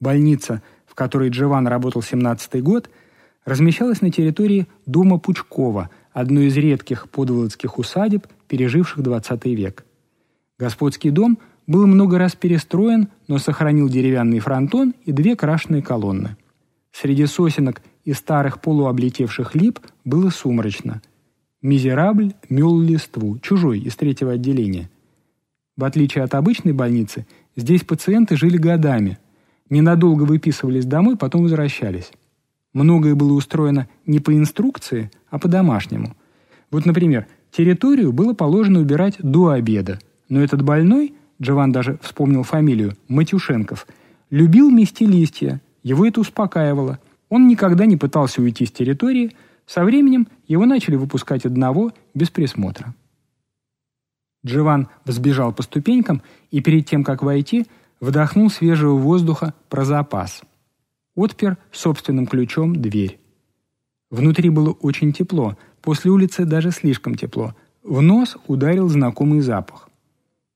Больница, в которой Дживан работал 17-й год, размещалась на территории дома Пучкова, одной из редких подволодских усадеб, переживших 20 век. Господский дом был много раз перестроен, но сохранил деревянный фронтон и две крашеные колонны. Среди сосенок и старых полуоблетевших лип было сумрачно. Мизерабль мел листву, чужой, из третьего отделения. В отличие от обычной больницы, здесь пациенты жили годами. Ненадолго выписывались домой, потом возвращались. Многое было устроено не по инструкции, а по-домашнему. Вот, например, территорию было положено убирать до обеда, но этот больной, Джован даже вспомнил фамилию, Матюшенков, любил мести листья, его это успокаивало. Он никогда не пытался уйти с территории, со временем его начали выпускать одного, без присмотра. Джован взбежал по ступенькам и перед тем, как войти, вдохнул свежего воздуха про запас – Отпер собственным ключом дверь. Внутри было очень тепло, после улицы даже слишком тепло. В нос ударил знакомый запах.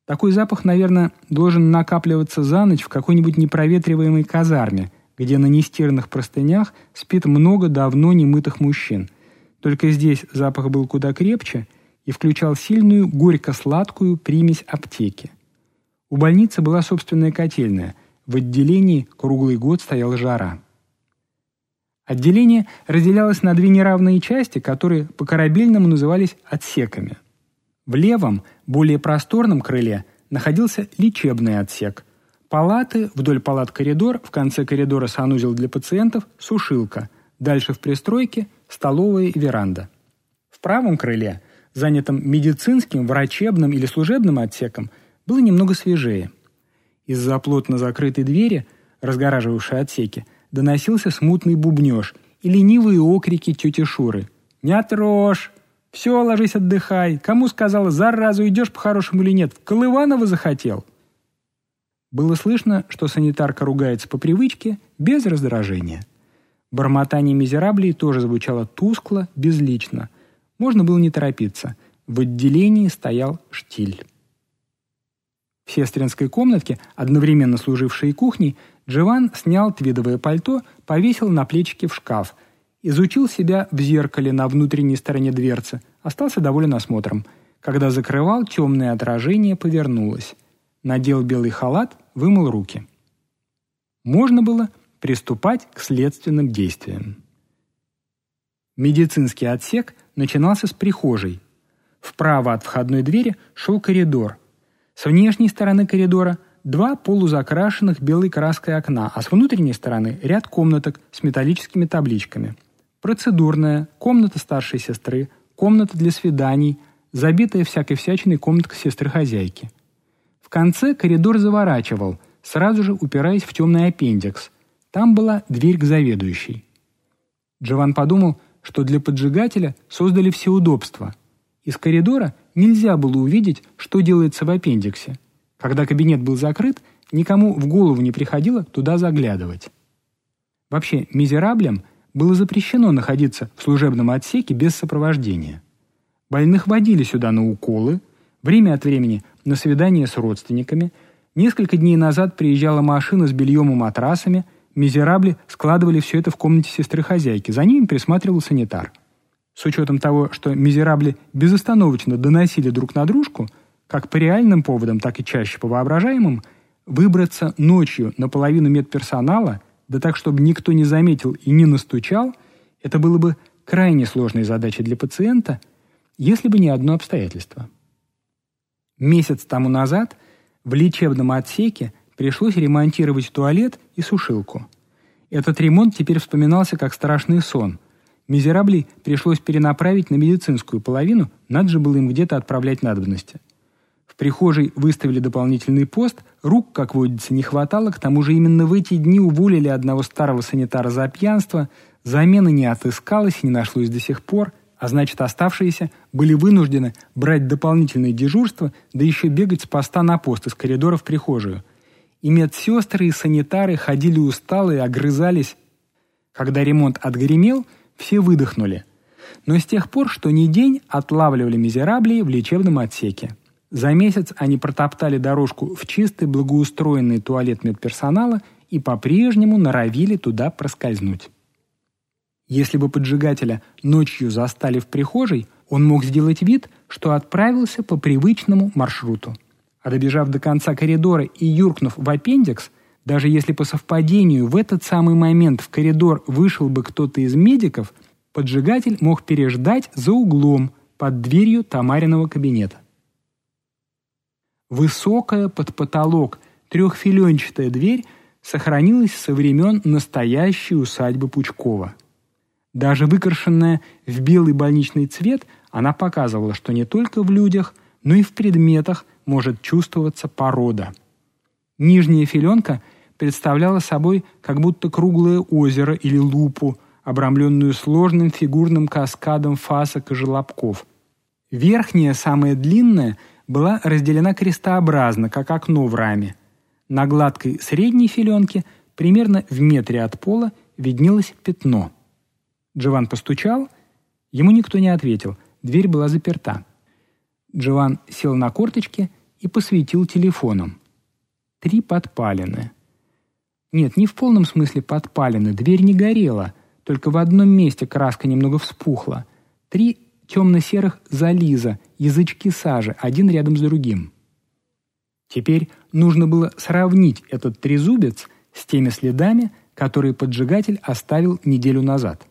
Такой запах, наверное, должен накапливаться за ночь в какой-нибудь непроветриваемой казарме, где на нестиранных простынях спит много давно немытых мужчин. Только здесь запах был куда крепче и включал сильную горько-сладкую примесь аптеки. У больницы была собственная котельная – в отделении круглый год стояла жара. Отделение разделялось на две неравные части, которые по-корабельному назывались отсеками. В левом, более просторном крыле находился лечебный отсек. Палаты, вдоль палат коридор, в конце коридора санузел для пациентов, сушилка, дальше в пристройке столовая и веранда. В правом крыле, занятом медицинским, врачебным или служебным отсеком, было немного свежее. Из-за плотно закрытой двери, разгораживавшей отсеки, доносился смутный бубнеж и ленивые окрики тети Шуры. «Не трожь! Все, ложись, отдыхай! Кому сказала, заразу, идешь по-хорошему или нет? В Колыванова захотел?» Было слышно, что санитарка ругается по привычке, без раздражения. Бормотание мизераблей тоже звучало тускло, безлично. Можно было не торопиться. В отделении стоял штиль. В сестринской комнатке, одновременно служившей кухней, Дживан снял твидовое пальто, повесил на плечики в шкаф, изучил себя в зеркале на внутренней стороне дверцы, остался доволен осмотром. Когда закрывал, темное отражение повернулось. Надел белый халат, вымыл руки. Можно было приступать к следственным действиям. Медицинский отсек начинался с прихожей. Вправо от входной двери шел коридор – с внешней стороны коридора два полузакрашенных белой краской окна, а с внутренней стороны ряд комнаток с металлическими табличками. Процедурная, комната старшей сестры, комната для свиданий, забитая всякой всячиной комнатка сестры-хозяйки. В конце коридор заворачивал, сразу же упираясь в темный аппендикс. Там была дверь к заведующей. Джован подумал, что для поджигателя создали все удобства. Из коридора нельзя было увидеть, что делается в аппендиксе. Когда кабинет был закрыт, никому в голову не приходило туда заглядывать. Вообще, мизераблям было запрещено находиться в служебном отсеке без сопровождения. Больных водили сюда на уколы, время от времени на свидания с родственниками. Несколько дней назад приезжала машина с бельем и матрасами, мизерабли складывали все это в комнате сестры-хозяйки, за ними присматривал санитар – с учетом того, что мизерабли безостановочно доносили друг на дружку, как по реальным поводам, так и чаще по воображаемым, выбраться ночью на половину медперсонала, да так, чтобы никто не заметил и не настучал, это было бы крайне сложной задачей для пациента, если бы не одно обстоятельство. Месяц тому назад в лечебном отсеке пришлось ремонтировать туалет и сушилку. Этот ремонт теперь вспоминался как страшный сон – Мизераблей пришлось перенаправить на медицинскую половину, надо же было им где-то отправлять надобности. В прихожей выставили дополнительный пост, рук, как водится, не хватало, к тому же именно в эти дни уволили одного старого санитара за пьянство, замены не отыскалось не нашлось до сих пор, а значит оставшиеся были вынуждены брать дополнительные дежурства, да еще бегать с поста на пост из коридора в прихожую. И медсестры и санитары ходили усталые, огрызались. Когда ремонт отгремел, все выдохнули. Но с тех пор, что ни день, отлавливали мизераблей в лечебном отсеке. За месяц они протоптали дорожку в чистый благоустроенный туалет медперсонала и по-прежнему норовили туда проскользнуть. Если бы поджигателя ночью застали в прихожей, он мог сделать вид, что отправился по привычному маршруту. А добежав до конца коридора и юркнув в аппендикс, даже если по совпадению в этот самый момент в коридор вышел бы кто-то из медиков, поджигатель мог переждать за углом под дверью Тамариного кабинета. Высокая под потолок трехфиленчатая дверь сохранилась со времен настоящей усадьбы Пучкова. Даже выкрашенная в белый больничный цвет, она показывала, что не только в людях, но и в предметах может чувствоваться порода. Нижняя филенка представляла собой как будто круглое озеро или лупу, обрамленную сложным фигурным каскадом фасок и желобков. Верхняя, самая длинная – была разделена крестообразно, как окно в раме. На гладкой средней филенке, примерно в метре от пола, виднелось пятно. Джован постучал, ему никто не ответил, дверь была заперта. Джован сел на корточки и посветил телефоном. Три подпалины. Нет, не в полном смысле подпалины, дверь не горела, только в одном месте краска немного вспухла. Три темно-серых зализа, язычки сажи, один рядом с другим. Теперь нужно было сравнить этот трезубец с теми следами, которые поджигатель оставил неделю назад.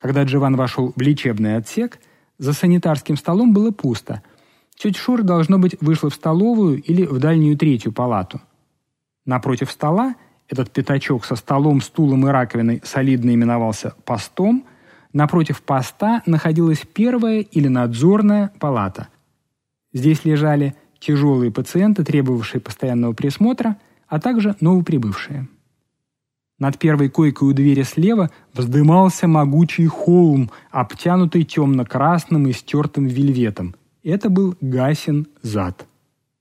Когда Джован вошел в лечебный отсек, за санитарским столом было пусто. Тетя Шура, должно быть, вышла в столовую или в дальнюю третью палату. Напротив стола этот пятачок со столом, стулом и раковиной солидно именовался постом – Напротив поста находилась первая или надзорная палата. Здесь лежали тяжелые пациенты, требовавшие постоянного присмотра, а также новоприбывшие. Над первой койкой у двери слева вздымался могучий холм, обтянутый темно-красным и стертым вельветом. Это был Гасин зад.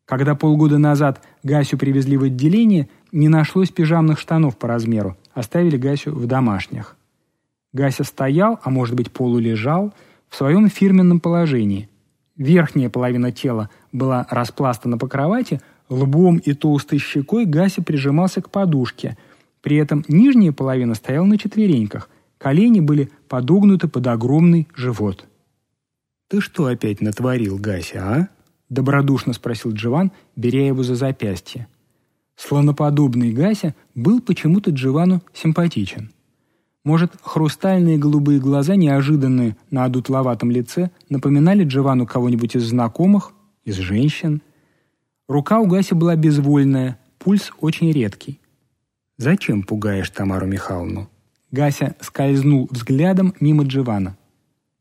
Когда полгода назад Гасю привезли в отделение, не нашлось пижамных штанов по размеру, оставили Гасю в домашних. Гася стоял, а может быть полулежал, в своем фирменном положении. Верхняя половина тела была распластана по кровати, лбом и толстой щекой Гася прижимался к подушке. При этом нижняя половина стояла на четвереньках, колени были подогнуты под огромный живот. «Ты что опять натворил, Гася, а?» – добродушно спросил Джован, беря его за запястье. Слоноподобный Гася был почему-то Джовану симпатичен – может, хрустальные голубые глаза, неожиданные на одутловатом лице, напоминали Джовану кого-нибудь из знакомых, из женщин? Рука у Гаси была безвольная, пульс очень редкий. «Зачем пугаешь Тамару Михайловну?» Гася скользнул взглядом мимо Дживана.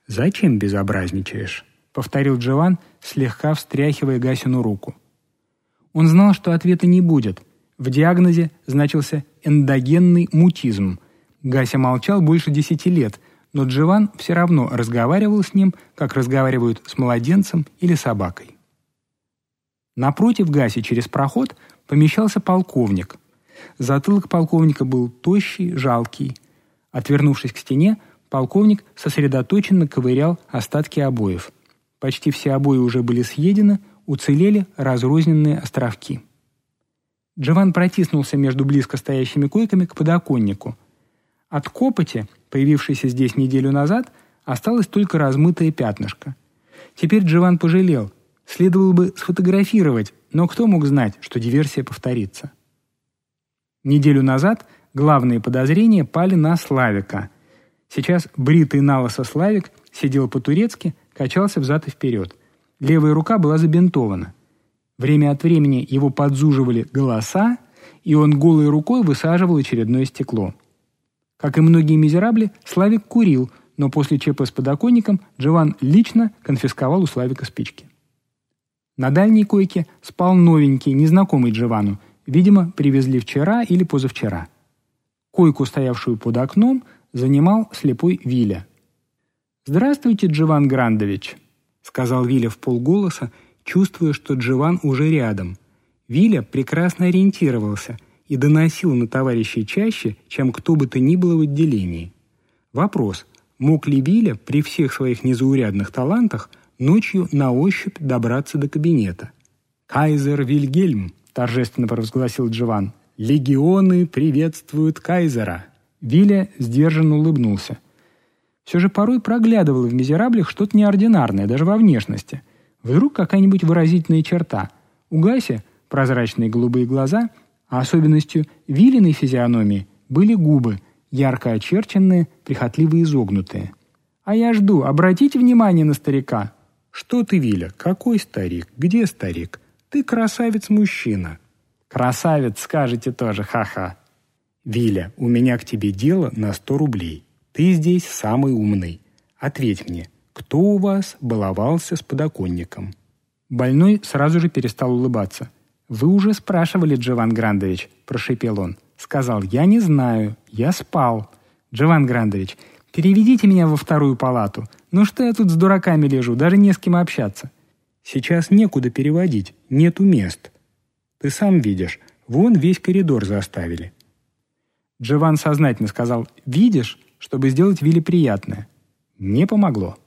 «Зачем безобразничаешь?» — повторил Джован, слегка встряхивая Гасину руку. Он знал, что ответа не будет. В диагнозе значился эндогенный мутизм — Гася молчал больше десяти лет, но Дживан все равно разговаривал с ним, как разговаривают с младенцем или собакой. Напротив Гаси через проход помещался полковник. Затылок полковника был тощий, жалкий. Отвернувшись к стене, полковник сосредоточенно ковырял остатки обоев. Почти все обои уже были съедены, уцелели разрозненные островки. Джован протиснулся между близко стоящими койками к подоконнику – от копоти, появившейся здесь неделю назад, осталось только размытое пятнышко. Теперь Джован пожалел. Следовало бы сфотографировать, но кто мог знать, что диверсия повторится? Неделю назад главные подозрения пали на Славика. Сейчас бритый налысо Славик сидел по-турецки, качался взад и вперед. Левая рука была забинтована. Время от времени его подзуживали голоса, и он голой рукой высаживал очередное стекло – как и многие мизерабли, Славик курил, но после ЧП с подоконником Джован лично конфисковал у Славика спички. На дальней койке спал новенький, незнакомый Джовану, видимо, привезли вчера или позавчера. Койку, стоявшую под окном, занимал слепой Виля. «Здравствуйте, Джован Грандович», — сказал Виля в полголоса, чувствуя, что Джован уже рядом. Виля прекрасно ориентировался и доносил на товарищей чаще, чем кто бы то ни было в отделении. Вопрос, мог ли Виля при всех своих незаурядных талантах ночью на ощупь добраться до кабинета? «Кайзер Вильгельм», — торжественно провозгласил Джован, — «легионы приветствуют кайзера». Виля сдержанно улыбнулся. Все же порой проглядывало в «Мизераблях» что-то неординарное, даже во внешности. Вдруг какая-нибудь выразительная черта. У Гаси прозрачные голубые глаза, а особенностью Вилиной физиономии были губы, ярко очерченные, прихотливо изогнутые. «А я жду, обратите внимание на старика!» «Что ты, Виля? Какой старик? Где старик? Ты красавец-мужчина!» «Красавец, скажете тоже, ха-ха!» «Виля, у меня к тебе дело на сто рублей. Ты здесь самый умный. Ответь мне, кто у вас баловался с подоконником?» Больной сразу же перестал улыбаться. «Вы уже спрашивали, Джован Грандович», – прошепел он. Сказал, «Я не знаю, я спал». «Джован Грандович, переведите меня во вторую палату. Ну что я тут с дураками лежу, даже не с кем общаться». «Сейчас некуда переводить, нету мест. Ты сам видишь, вон весь коридор заставили. Джован сознательно сказал «видишь», чтобы сделать Вилли приятное. Не помогло.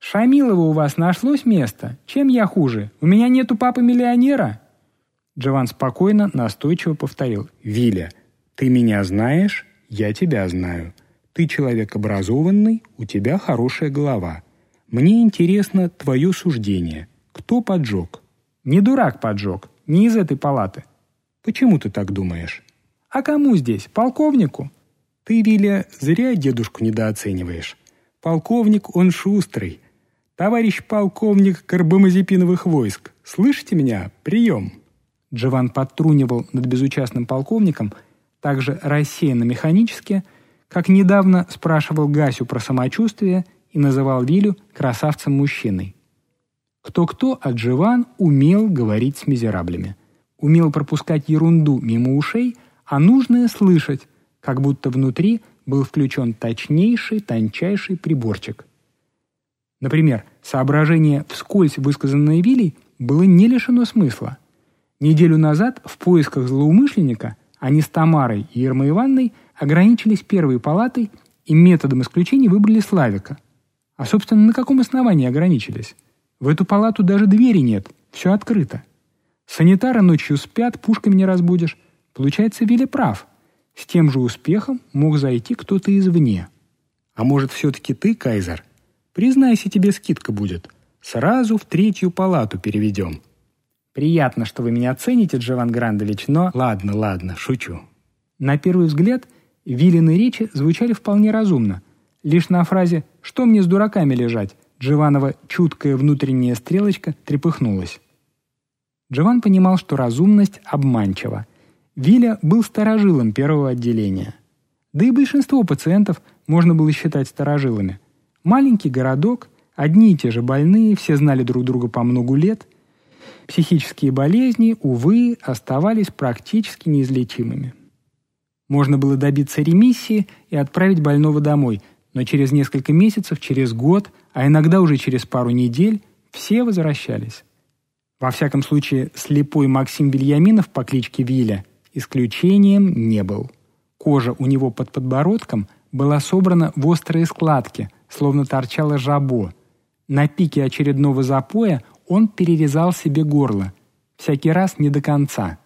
«Шамилова у вас нашлось место? Чем я хуже? У меня нету папы-миллионера?» Джован спокойно, настойчиво повторил. «Виля, ты меня знаешь, я тебя знаю. Ты человек образованный, у тебя хорошая голова. Мне интересно твое суждение. Кто поджег?» «Не дурак поджег, не из этой палаты». «Почему ты так думаешь?» А кому здесь? Полковнику? Ты, Виля, зря дедушку недооцениваешь. Полковник, он шустрый. Товарищ полковник карбамазепиновых войск. Слышите меня? Прием!» Джован подтрунивал над безучастным полковником так же рассеянно-механически, как недавно спрашивал Гасю про самочувствие и называл Вилю красавцем-мужчиной. Кто-кто, а Джован умел говорить с мизераблями. Умел пропускать ерунду мимо ушей – а нужное слышать, как будто внутри был включен точнейший, тончайший приборчик. Например, соображение, вскользь высказанное Вилей, было не лишено смысла. Неделю назад в поисках злоумышленника они с Тамарой и Ирмой Ивановной ограничились первой палатой и методом исключения выбрали Славика. А, собственно, на каком основании ограничились? В эту палату даже двери нет, все открыто. Санитары ночью спят, пушками не разбудишь, Получается, Вилли прав. С тем же успехом мог зайти кто-то извне. А может, все-таки ты, Кайзер? Признайся, тебе скидка будет. Сразу в третью палату переведем. Приятно, что вы меня оцените, Джован Грандович, но... Ладно, ладно, шучу. На первый взгляд, Виллины речи звучали вполне разумно. Лишь на фразе «Что мне с дураками лежать?» Джованова чуткая внутренняя стрелочка трепыхнулась. Джован понимал, что разумность обманчива – Виля был старожилом первого отделения. Да и большинство пациентов можно было считать старожилами. Маленький городок, одни и те же больные, все знали друг друга по многу лет. Психические болезни, увы, оставались практически неизлечимыми. Можно было добиться ремиссии и отправить больного домой, но через несколько месяцев, через год, а иногда уже через пару недель все возвращались. Во всяком случае, слепой Максим Вильяминов по кличке Виля исключением не был. Кожа у него под подбородком была собрана в острые складки, словно торчало жабо. На пике очередного запоя он перерезал себе горло, всякий раз не до конца.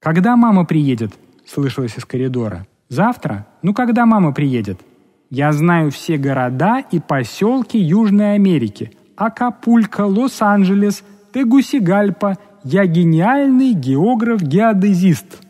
«Когда мама приедет?» — слышалось из коридора. «Завтра? Ну когда мама приедет?» «Я знаю все города и поселки Южной Америки. Акапулько, Лос-Анджелес, Тегусигальпа, я гениальный географ-геодезист.